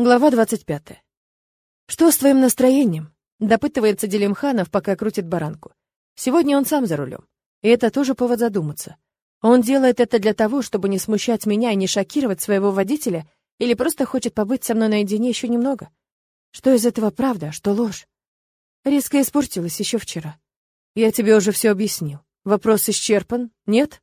Глава 25. «Что с твоим настроением?» — допытывается Делимханов, пока крутит баранку. Сегодня он сам за рулем. И это тоже повод задуматься. Он делает это для того, чтобы не смущать меня и не шокировать своего водителя, или просто хочет побыть со мной наедине еще немного? Что из этого правда, а что ложь? Резко испортилась еще вчера. Я тебе уже все объяснил. Вопрос исчерпан? Нет?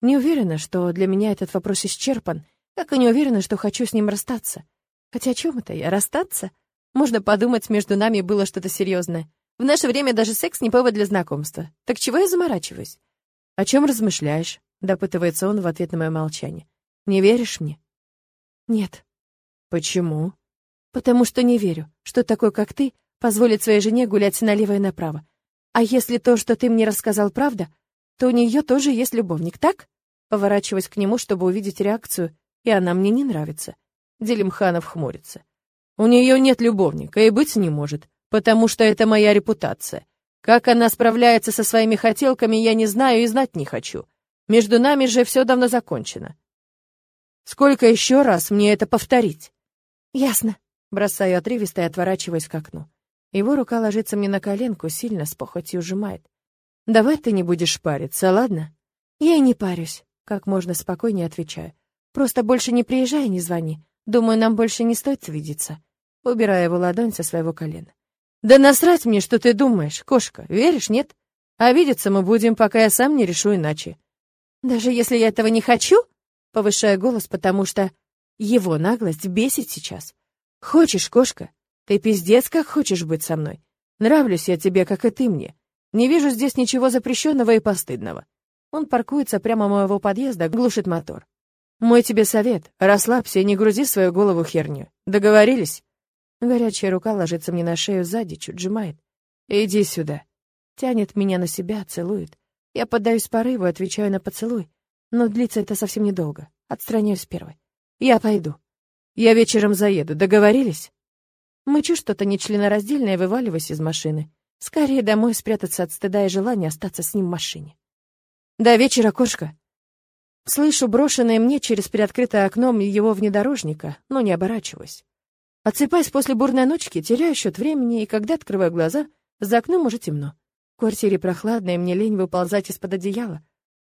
Не уверена, что для меня этот вопрос исчерпан, как и не уверена, что хочу с ним расстаться. Хотя о чем это я? Расстаться? Можно подумать, между нами было что-то серьезное. В наше время даже секс не повод для знакомства. Так чего я заморачиваюсь? О чем размышляешь? Допытывается он в ответ на мое молчание. Не веришь мне? Нет. Почему? Потому что не верю, что такой, как ты, позволит своей жене гулять налево и направо. А если то, что ты мне рассказал, правда, то у нее тоже есть любовник, так? Поворачиваясь к нему, чтобы увидеть реакцию, и она мне не нравится. Делимханов хмурится. У нее нет любовника и быть не может, потому что это моя репутация. Как она справляется со своими хотелками, я не знаю и знать не хочу. Между нами же все давно закончено. Сколько еще раз мне это повторить? Ясно. Бросаю отрывисто и отворачиваясь к окну. Его рука ложится мне на коленку, сильно с похотью сжимает. Давай ты не будешь париться, ладно? Я и не парюсь, как можно спокойнее отвечаю. Просто больше не приезжай и не звони. Думаю, нам больше не стоит видеться. Убирая его ладонь со своего колена. Да насрать мне, что ты думаешь, кошка. Веришь, нет? А видеться мы будем, пока я сам не решу иначе. Даже если я этого не хочу, повышая голос, потому что его наглость бесит сейчас. Хочешь, кошка? Ты пиздец, как хочешь быть со мной. Нравлюсь я тебе, как и ты мне. Не вижу здесь ничего запрещенного и постыдного. Он паркуется прямо у моего подъезда, глушит мотор. Мой тебе совет. Расслабься и не грузи свою голову херню. Договорились? Горячая рука ложится мне на шею сзади, чуть сжимает. Иди сюда. Тянет меня на себя, целует. Я поддаюсь порыву, отвечаю на поцелуй. Но длится это совсем недолго. Отстраняюсь первой. Я пойду. Я вечером заеду. Договорились? Мычу что-то нечленораздельное, вываливаясь из машины. Скорее домой спрятаться от стыда и желания остаться с ним в машине. До вечера, кошка. Слышу брошенное мне через приоткрытое окно его внедорожника, но не оборачиваюсь. Отсыпаясь после бурной ночки, теряю счет времени, и когда открываю глаза, за окном уже темно. В квартире прохладно, и мне лень выползать из-под одеяла.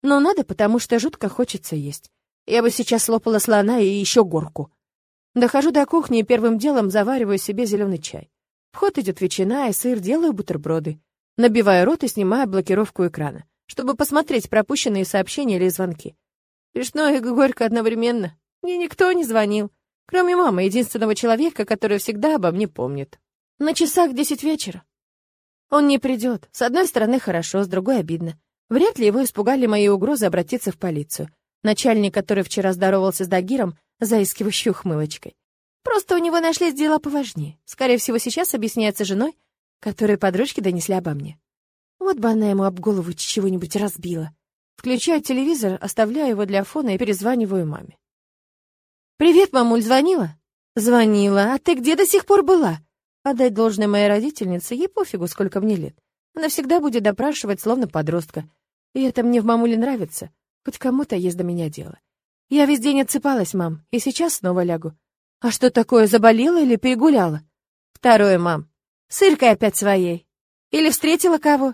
Но надо, потому что жутко хочется есть. Я бы сейчас слопала слона и еще горку. Дохожу до кухни и первым делом завариваю себе зеленый чай. В ход идет ветчина и сыр, делаю бутерброды. Набиваю рот и снимаю блокировку экрана, чтобы посмотреть пропущенные сообщения или звонки. Смешно и горько одновременно. Мне никто не звонил, кроме мамы, единственного человека, который всегда обо мне помнит. На часах десять вечера. Он не придет. С одной стороны, хорошо, с другой обидно. Вряд ли его испугали мои угрозы обратиться в полицию. Начальник, который вчера здоровался с Дагиром, заискивающей ухмылочкой. Просто у него нашлись дела поважнее. Скорее всего, сейчас объясняется женой, которой подружки донесли обо мне. Вот бы она ему об голову чего-нибудь разбила. Включаю телевизор, оставляю его для фона и перезваниваю маме. «Привет, мамуль, звонила?» «Звонила. А ты где до сих пор была?» Отдать должное моей родительнице, ей пофигу, сколько мне лет. Она всегда будет допрашивать, словно подростка. И это мне в мамуле нравится. Хоть кому-то есть до меня дело. Я весь день отсыпалась, мам, и сейчас снова лягу. А что такое, заболела или перегуляла? Второе, мам. Сыркой опять своей. Или встретила кого?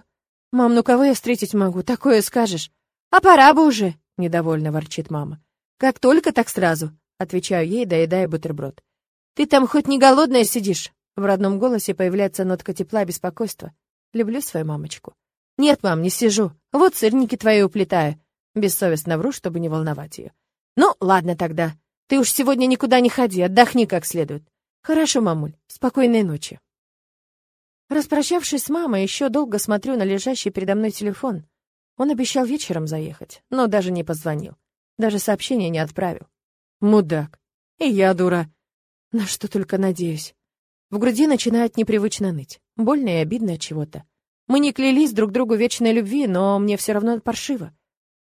Мам, ну кого я встретить могу? Такое скажешь. «А пора бы уже!» — недовольно ворчит мама. «Как только, так сразу!» — отвечаю ей, доедая бутерброд. «Ты там хоть не голодная сидишь?» В родном голосе появляется нотка тепла и беспокойства. Люблю свою мамочку. «Нет, мам, не сижу. Вот сырники твои уплетаю». Бессовестно вру, чтобы не волновать ее. «Ну, ладно тогда. Ты уж сегодня никуда не ходи, отдохни как следует». «Хорошо, мамуль. Спокойной ночи». Распрощавшись с мамой, еще долго смотрю на лежащий передо мной телефон. Он обещал вечером заехать, но даже не позвонил. Даже сообщение не отправил. Мудак. И я дура. На что только надеюсь. В груди начинает непривычно ныть. Больно и обидно от чего-то. Мы не клялись друг другу вечной любви, но мне все равно паршиво.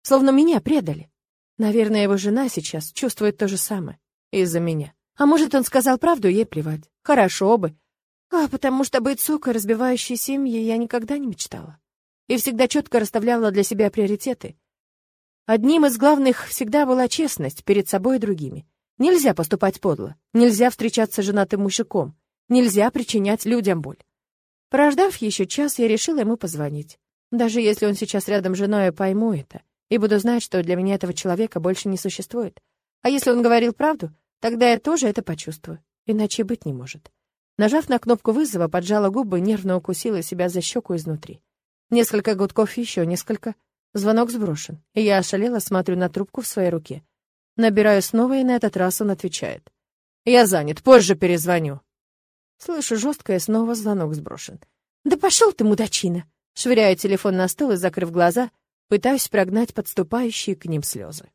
Словно меня предали. Наверное, его жена сейчас чувствует то же самое. Из-за меня. А может, он сказал правду, ей плевать. Хорошо бы. А потому что быть сукой, разбивающей семьи, я никогда не мечтала и всегда четко расставляла для себя приоритеты. Одним из главных всегда была честность перед собой и другими. Нельзя поступать подло. Нельзя встречаться с женатым мужиком. Нельзя причинять людям боль. Прождав еще час, я решила ему позвонить. Даже если он сейчас рядом с женой, я пойму это. И буду знать, что для меня этого человека больше не существует. А если он говорил правду, тогда я тоже это почувствую. Иначе быть не может. Нажав на кнопку вызова, поджала губы, нервно укусила себя за щеку изнутри. Несколько гудков, еще несколько. Звонок сброшен, я ошалела смотрю на трубку в своей руке. Набираю снова, и на этот раз он отвечает. «Я занят, позже перезвоню». Слышу жестко, и снова звонок сброшен. «Да пошел ты, мудачина!» Швыряю телефон на стол и, закрыв глаза, пытаюсь прогнать подступающие к ним слезы.